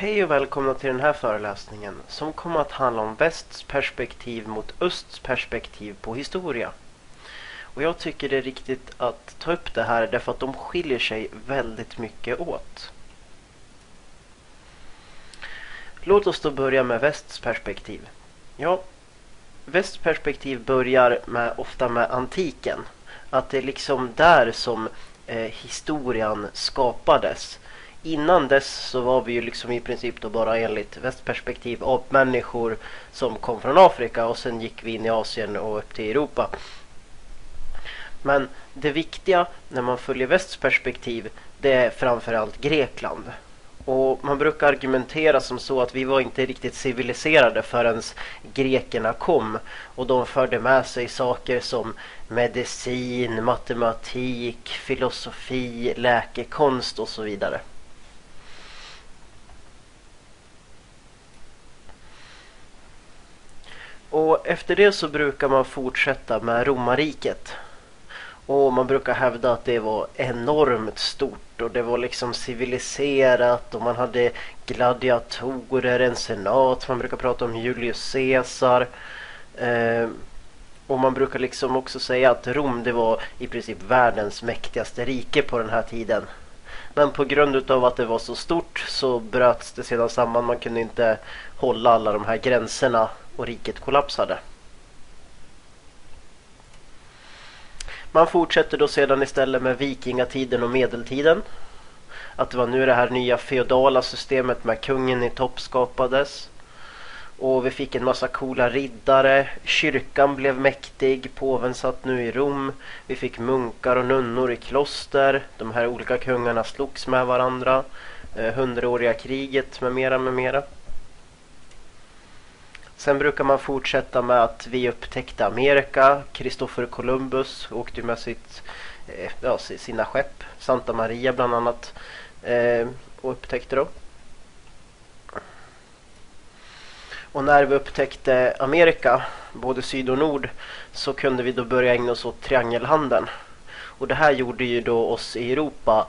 Hej och välkomna till den här föreläsningen som kommer att handla om västs perspektiv mot östs perspektiv på historia. Och jag tycker det är riktigt att ta upp det här därför att de skiljer sig väldigt mycket åt. Låt oss då börja med västs perspektiv. Ja, västs perspektiv börjar med, ofta med antiken. Att det är liksom där som eh, historien skapades innan dess så var vi ju liksom i princip då bara enligt västperspektiv av människor som kom från Afrika och sen gick vi in i Asien och upp till Europa. Men det viktiga när man följer västperspektiv det är framförallt Grekland. Och man brukar argumentera som så att vi var inte riktigt civiliserade förrän grekerna kom. Och de förde med sig saker som medicin, matematik, filosofi, läkekonst och så vidare. Och efter det så brukar man fortsätta med romarriket. Och man brukar hävda att det var enormt stort och det var liksom civiliserat och man hade gladiatorer, en senat, man brukar prata om Julius Caesar. Eh, och man brukar liksom också säga att Rom det var i princip världens mäktigaste rike på den här tiden. Men på grund av att det var så stort så bröts det sedan samman. Man kunde inte hålla alla de här gränserna och riket kollapsade. Man fortsätter då sedan istället med vikingatiden och medeltiden. Att det var nu det här nya feodala systemet med kungen i topp skapades. Och vi fick en massa coola riddare. Kyrkan blev mäktig. Påven satt nu i Rom. Vi fick munkar och nunnor i kloster. De här olika kungarna slogs med varandra. Eh, hundraåriga kriget med mera med mera. Sen brukar man fortsätta med att vi upptäckte Amerika. Kristoffer Columbus åkte med sitt, eh, ja, sina skepp. Santa Maria bland annat. Eh, och upptäckte dem. Och när vi upptäckte Amerika, både syd och nord, så kunde vi då börja ägna oss åt triangelhandeln. Och det här gjorde ju då oss i Europa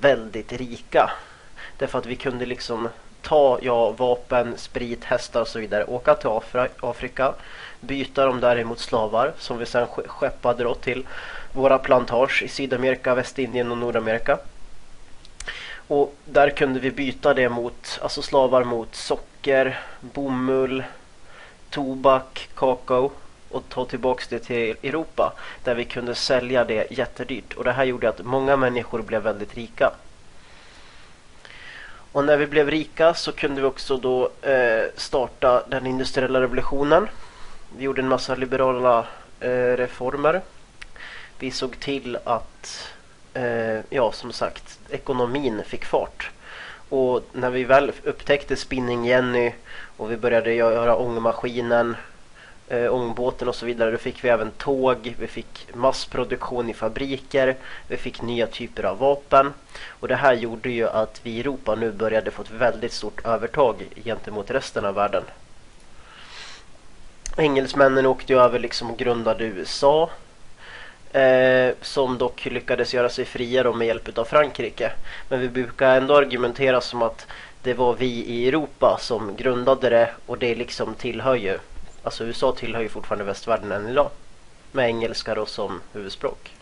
väldigt rika. Därför att vi kunde liksom ta ja, vapen, sprit, hästar och så vidare. Åka till Afrika, byta dem där emot slavar som vi sedan skeppade då till våra plantage i Sydamerika, Västindien och Nordamerika. Och där kunde vi byta det mot, alltså slavar mot socker, bomull, tobak, kakao och ta tillbaks det till Europa där vi kunde sälja det jättedyrt. Och det här gjorde att många människor blev väldigt rika. Och när vi blev rika så kunde vi också då eh, starta den industriella revolutionen. Vi gjorde en massa liberala eh, reformer. Vi såg till att, eh, ja som sagt, ekonomin fick fart. Och när vi väl upptäckte Spinning Jenny och vi började göra ångmaskinen eh, ångbåten och så vidare. Då fick vi även tåg, vi fick massproduktion i fabriker, vi fick nya typer av vapen. Och det här gjorde ju att vi i Europa nu började få ett väldigt stort övertag gentemot resten av världen. Engelsmännen åkte ju över liksom och grundade USA. Eh, som dock lyckades göra sig fria med hjälp av Frankrike. Men vi brukar ändå argumentera som att det var vi i Europa som grundade det och det liksom tillhör ju Alltså USA tillhör ju fortfarande västvärlden än idag. Med engelska då som huvudspråk.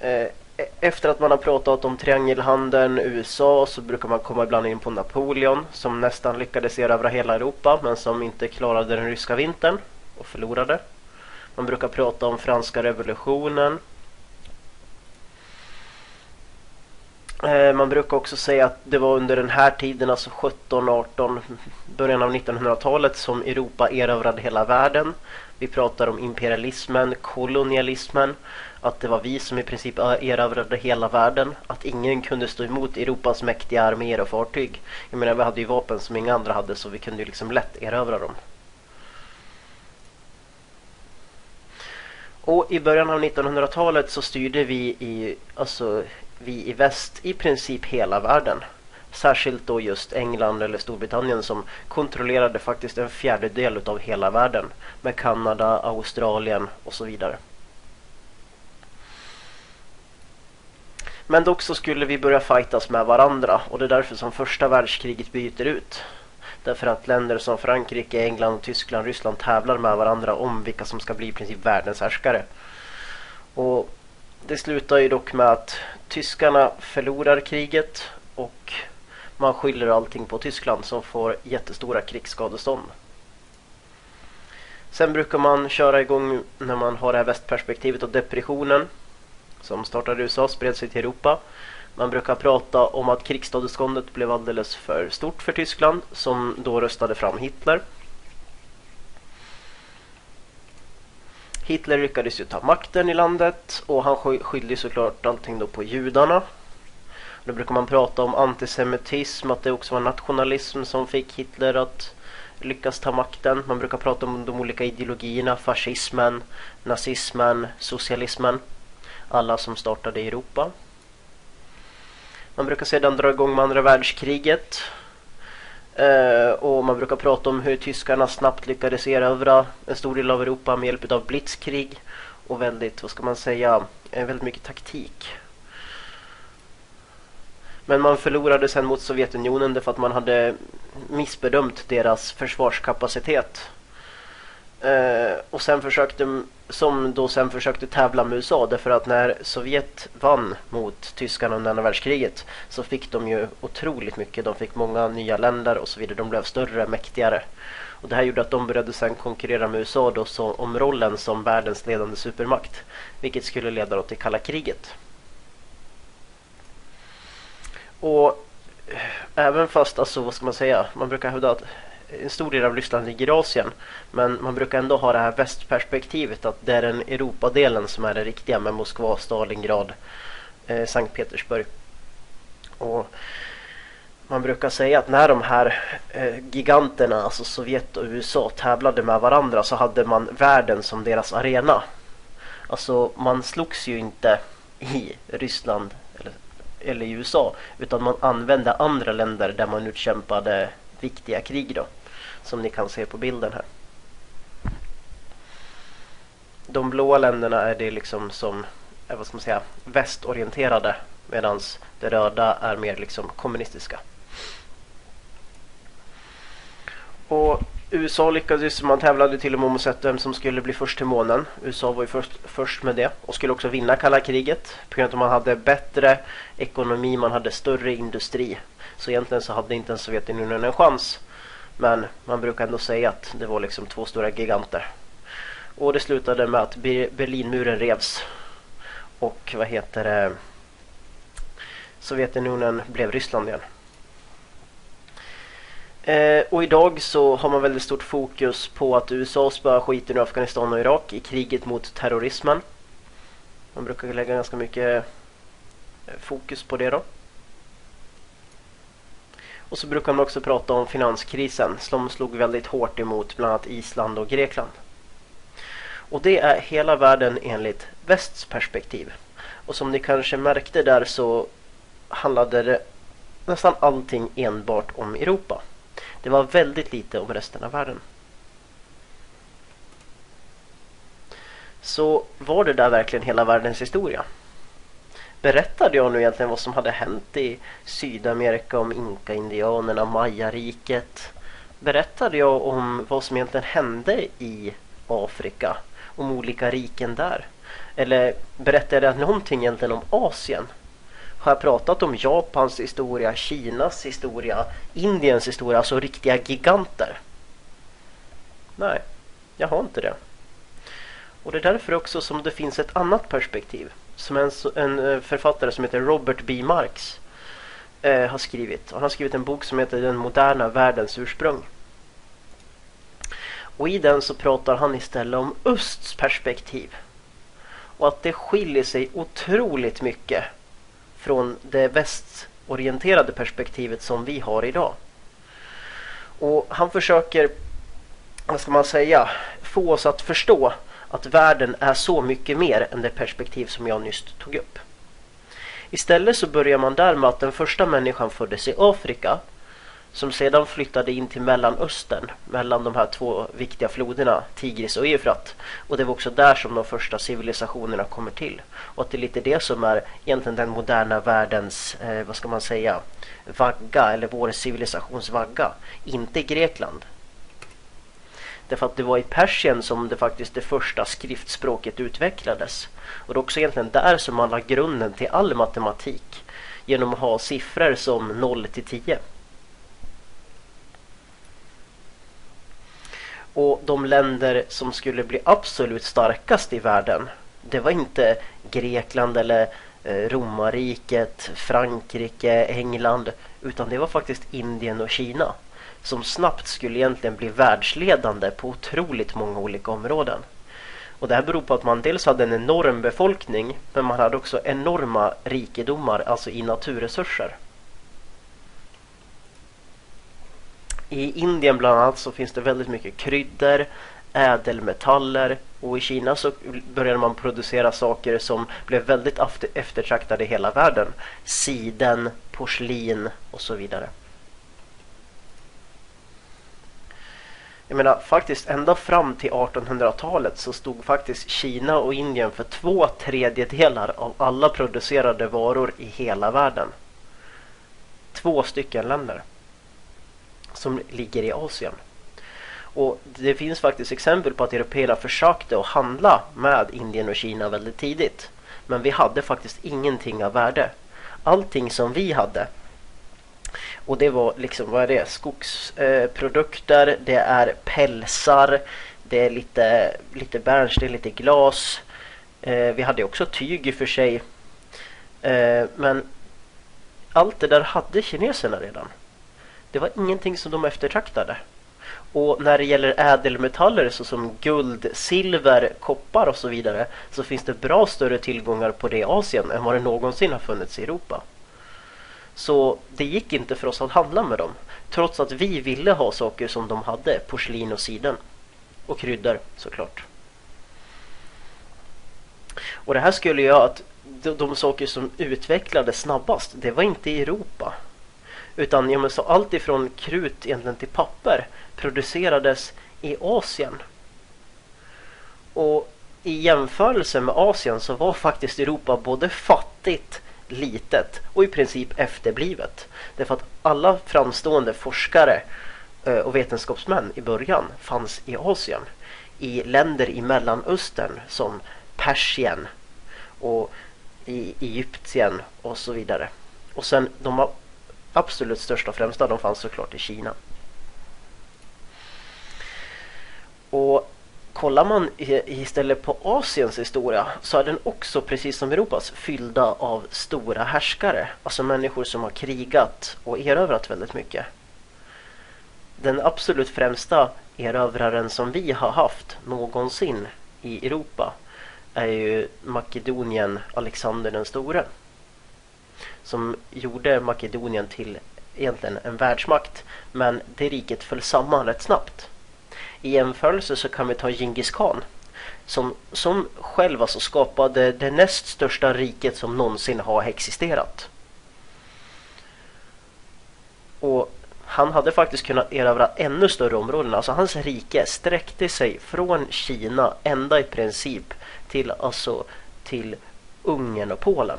Eh, efter att man har pratat om triangelhandeln USA så brukar man komma ibland in på Napoleon som nästan lyckades erövra hela Europa men som inte klarade den ryska vintern och förlorade. Man brukar prata om franska revolutionen Eh, man brukar också säga att det var under den här tiden, alltså 17, 18, början av 1900-talet som Europa erövrade hela världen. Vi pratar om imperialismen, kolonialismen, att det var vi som i princip erövrade hela världen. Att ingen kunde stå emot Europas mäktiga arméer och fartyg. Jag menar, vi hade ju vapen som inga andra hade så vi kunde ju liksom lätt erövra dem. Och i början av 1900-talet så styrde vi i, alltså vi i väst i princip hela världen. Särskilt då just England eller Storbritannien som kontrollerade faktiskt en fjärdedel av hela världen. Med Kanada, Australien och så vidare. Men dock så skulle vi börja fightas med varandra och det är därför som första världskriget byter ut. Därför att länder som Frankrike, England, Tyskland, Ryssland tävlar med varandra om vilka som ska bli i princip världens härskare. Och det slutar ju dock med att tyskarna förlorar kriget och man skyller allting på Tyskland som får jättestora krigsskadestånd. Sen brukar man köra igång när man har det här västperspektivet och depressionen som startade i USA spred sig till Europa. Man brukar prata om att krigsskadeståndet blev alldeles för stort för Tyskland som då röstade fram Hitler. Hitler lyckades ju ta makten i landet och han skyllde såklart allting då på judarna. Då brukar man prata om antisemitism, att det också var nationalism som fick Hitler att lyckas ta makten. Man brukar prata om de olika ideologierna, fascismen, nazismen, socialismen. Alla som startade i Europa. Man brukar sedan dra igång med andra världskriget. Eh, och man brukar prata om hur tyskarna snabbt lyckades erövra en stor del av Europa med hjälp av blitzkrig. Och väldigt, vad ska man säga, eh, väldigt mycket taktik. Men man förlorade sen mot Sovjetunionen därför att man hade missbedömt deras försvarskapacitet. Eh, och sen försökte, som då sen försökte tävla med USA därför att när Sovjet vann mot tyskarna under andra världskriget så fick de ju otroligt mycket. De fick många nya länder och så vidare. De blev större, mäktigare. Och det här gjorde att de började sen konkurrera med USA då så, om rollen som världens ledande supermakt. Vilket skulle leda till kalla kriget. Och eh, även fast, alltså vad ska man säga, man brukar hävda att en stor del av Ryssland ligger i Asien. Men man brukar ändå ha det här västperspektivet att det är den Europadelen som är det riktiga med Moskva, Stalingrad, eh, Sankt Petersburg. Och man brukar säga att när de här eh, giganterna, alltså Sovjet och USA, tävlade med varandra så hade man världen som deras arena. Alltså man slogs ju inte i Ryssland eller, eller i USA utan man använde andra länder där man utkämpade viktiga krig då. Som ni kan se på bilden här. De blåa länderna är det liksom som är vad ska man säga, västorienterade medan det röda är mer liksom kommunistiska. Och USA lyckades, man tävlade till och med om att sätta vem som skulle bli först till månen. USA var ju först, först med det och skulle också vinna kalla kriget. På grund av att man hade bättre ekonomi, man hade större industri. Så egentligen så hade inte ens Sovjetunionen en chans. Men man brukar ändå säga att det var liksom två stora giganter. Och det slutade med att Berlinmuren revs. Och vad heter det? Sovjetunionen blev Ryssland igen. Eh, och idag så har man väldigt stort fokus på att USA spöar skiten i Afghanistan och Irak i kriget mot terrorismen. Man brukar lägga ganska mycket eh, fokus på det då. Och så brukar man också prata om finanskrisen som slog väldigt hårt emot bland annat Island och Grekland. Och det är hela världen enligt västs perspektiv. Och som ni kanske märkte där så handlade det nästan allting enbart om Europa. Det var väldigt lite om resten av världen. Så var det där verkligen hela världens historia? Berättade jag nu egentligen vad som hade hänt i Sydamerika om Inka-indianerna, Maya-riket? Berättade jag om vad som egentligen hände i Afrika? Om olika riken där? Eller berättade jag någonting egentligen om Asien? Har jag pratat om Japans historia, Kinas historia, Indiens historia, alltså riktiga giganter? Nej, jag har inte det. Och det är därför också som det finns ett annat perspektiv som en, en eh, författare som heter Robert B. Marx eh, har skrivit. Han har skrivit en bok som heter Den moderna världens ursprung. Och i den så pratar han istället om östs perspektiv. Och att det skiljer sig otroligt mycket från det västorienterade perspektivet som vi har idag. Och han försöker, vad ska man säga, få oss att förstå att världen är så mycket mer än det perspektiv som jag nyss tog upp. Istället så börjar man där med att den första människan föddes i Afrika som sedan flyttade in till Mellanöstern mellan de här två viktiga floderna Tigris och Eufrat. Och det var också där som de första civilisationerna kommer till. Och att det är lite det som är egentligen den moderna världens, eh, vad ska man säga, vagga eller vår civilisationsvagga. Inte Grekland. Därför att det var i Persien som det faktiskt det första skriftspråket utvecklades. Och det är också egentligen där som man la grunden till all matematik. Genom att ha siffror som 0 till 10. Och de länder som skulle bli absolut starkast i världen det var inte Grekland eller eh, romarriket, Frankrike, England utan det var faktiskt Indien och Kina som snabbt skulle egentligen bli världsledande på otroligt många olika områden. Och det här beror på att man dels hade en enorm befolkning men man hade också enorma rikedomar, alltså i naturresurser. I Indien bland annat så finns det väldigt mycket kryddor, ädelmetaller och i Kina så började man producera saker som blev väldigt eftertraktade i hela världen. Siden, porslin och så vidare. Jag menar faktiskt ända fram till 1800-talet så stod faktiskt Kina och Indien för två tredjedelar av alla producerade varor i hela världen. Två stycken länder som ligger i Asien. Och det finns faktiskt exempel på att européerna försökte att handla med Indien och Kina väldigt tidigt. Men vi hade faktiskt ingenting av värde. Allting som vi hade och det var liksom, vad är det? Skogsprodukter, eh, det är pälsar, det är lite, lite bärnsten, lite glas. Eh, vi hade också tyg i och för sig. Eh, men allt det där hade kineserna redan. Det var ingenting som de eftertraktade. Och när det gäller ädelmetaller såsom guld, silver, koppar och så vidare så finns det bra större tillgångar på det i Asien än vad det någonsin har funnits i Europa. Så det gick inte för oss att handla med dem. Trots att vi ville ha saker som de hade. Porslin och siden. Och kryddor såklart. Och det här skulle göra att de, de saker som utvecklades snabbast, det var inte i Europa. Utan ja, men så allt ifrån krut egentligen till papper producerades i Asien. Och i jämförelse med Asien så var faktiskt Europa både fattigt litet och i princip efterblivet. Därför att alla framstående forskare eh, och vetenskapsmän i början fanns i Asien. I länder i Mellanöstern som Persien och i Egypten och så vidare. Och sen de absolut största och främsta de fanns såklart i Kina. Och kollar man istället på Asiens historia så är den också precis som Europas fyllda av stora härskare. Alltså människor som har krigat och erövrat väldigt mycket. Den absolut främsta erövraren som vi har haft någonsin i Europa är ju Makedonien Alexander den store. Som gjorde Makedonien till egentligen en världsmakt. Men det riket föll samman rätt snabbt. I jämförelse så kan vi ta Genghis khan som, som själv alltså skapade det näst största riket som någonsin har existerat. Och han hade faktiskt kunnat erövra ännu större områden. Alltså hans rike sträckte sig från Kina ända i princip till, alltså, till Ungern och Polen.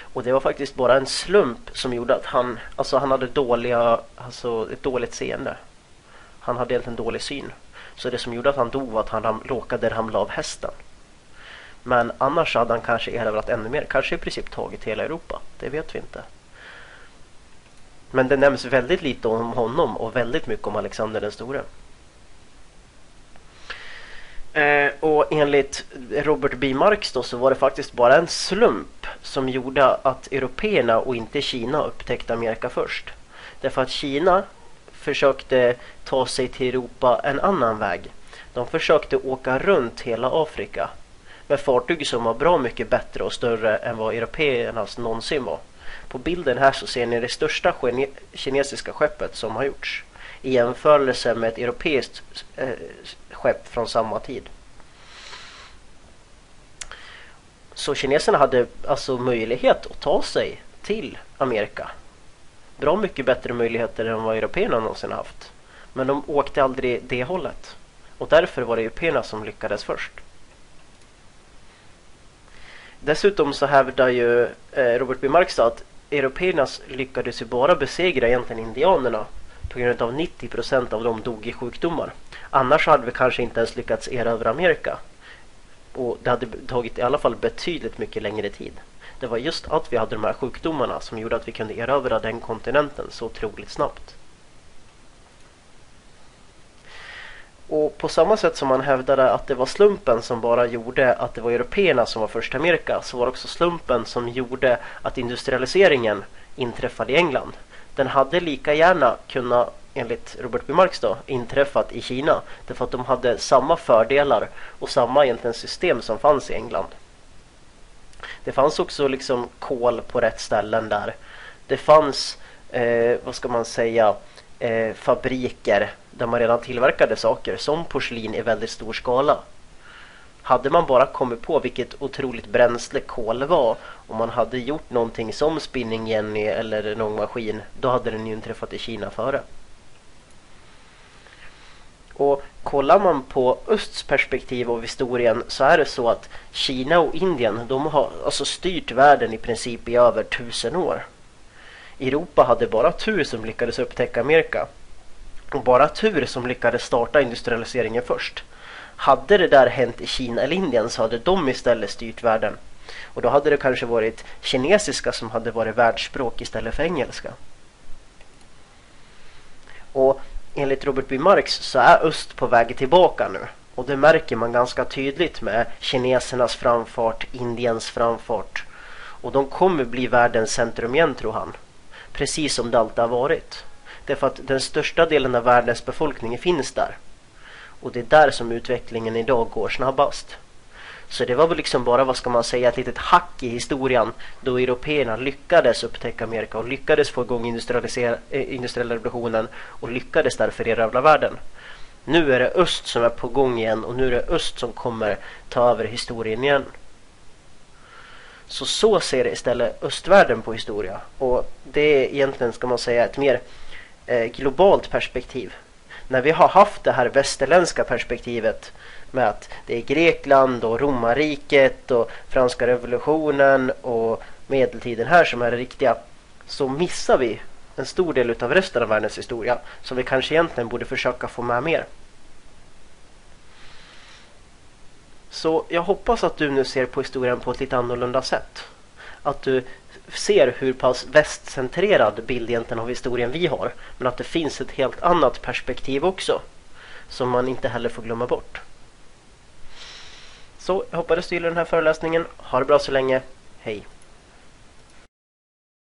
Och det var faktiskt bara en slump som gjorde att han, alltså han hade dåliga, alltså ett dåligt seende. Han hade en dålig syn. Så det som gjorde att han dog var att han råkade ramla av hästen. Men annars hade han kanske erövrat ännu mer. Kanske i princip tagit hela Europa. Det vet vi inte. Men det nämns väldigt lite om honom och väldigt mycket om Alexander den store. Eh, och enligt Robert B. Marx då, så var det faktiskt bara en slump som gjorde att européerna och inte Kina upptäckte Amerika först. Därför att Kina försökte ta sig till Europa en annan väg. De försökte åka runt hela Afrika med fartyg som var bra mycket bättre och större än vad européernas någonsin var. På bilden här så ser ni det största kinesiska skeppet som har gjorts i jämförelse med ett europeiskt eh, skepp från samma tid. Så kineserna hade alltså möjlighet att ta sig till Amerika bra mycket bättre möjligheter än vad européerna någonsin haft. Men de åkte aldrig det hållet. Och därför var det européerna som lyckades först. Dessutom så hävdar ju eh, Robert B. Marx att européerna lyckades ju bara besegra egentligen indianerna på grund av 90 procent av dem dog i sjukdomar. Annars hade vi kanske inte ens lyckats erövra Amerika. Och det hade tagit i alla fall betydligt mycket längre tid. Det var just att vi hade de här sjukdomarna som gjorde att vi kunde erövra den kontinenten så otroligt snabbt. Och på samma sätt som man hävdade att det var slumpen som bara gjorde att det var européerna som var först i Amerika så var det också slumpen som gjorde att industrialiseringen inträffade i England. Den hade lika gärna kunnat, enligt Robert B. Marx då, inträffat i Kina. Därför att de hade samma fördelar och samma egentligen system som fanns i England. Det fanns också liksom kol på rätt ställen där. Det fanns, eh, vad ska man säga, eh, fabriker där man redan tillverkade saker som porslin i väldigt stor skala. Hade man bara kommit på vilket otroligt bränsle kol var och man hade gjort någonting som spinning Jenny eller någon maskin då hade den ju inträffat i Kina före. Och kollar man på östs perspektiv av historien så är det så att Kina och Indien de har alltså styrt världen i princip i över tusen år. Europa hade bara tur som lyckades upptäcka Amerika. Och bara tur som lyckades starta industrialiseringen först. Hade det där hänt i Kina eller Indien så hade de istället styrt världen. Och då hade det kanske varit kinesiska som hade varit världsspråk istället för engelska. Och enligt Robert B. Marx så är öst på väg tillbaka nu. Och det märker man ganska tydligt med kinesernas framfart, Indiens framfart. Och de kommer bli världens centrum igen tror han. Precis som det alltid har varit. Därför att den största delen av världens befolkning finns där. Och det är där som utvecklingen idag går snabbast. Så det var väl liksom bara, vad ska man säga, ett litet hack i historien då européerna lyckades upptäcka Amerika och lyckades få igång eh, industriella revolutionen och lyckades därför erövra världen. Nu är det öst som är på gång igen och nu är det öst som kommer ta över historien igen. Så så ser istället östvärlden på historia. Och det är egentligen, ska man säga, ett mer eh, globalt perspektiv. När vi har haft det här västerländska perspektivet med att det är Grekland och romarriket och franska revolutionen och medeltiden här som är det riktiga så missar vi en stor del av resten av världens historia som vi kanske egentligen borde försöka få med mer. Så jag hoppas att du nu ser på historien på ett lite annorlunda sätt. Att du ser hur pass västcentrerad bild egentligen av historien vi har. Men att det finns ett helt annat perspektiv också. Som man inte heller får glömma bort. Så jag hoppades du gillar den här föreläsningen. Ha det bra så länge. Hej!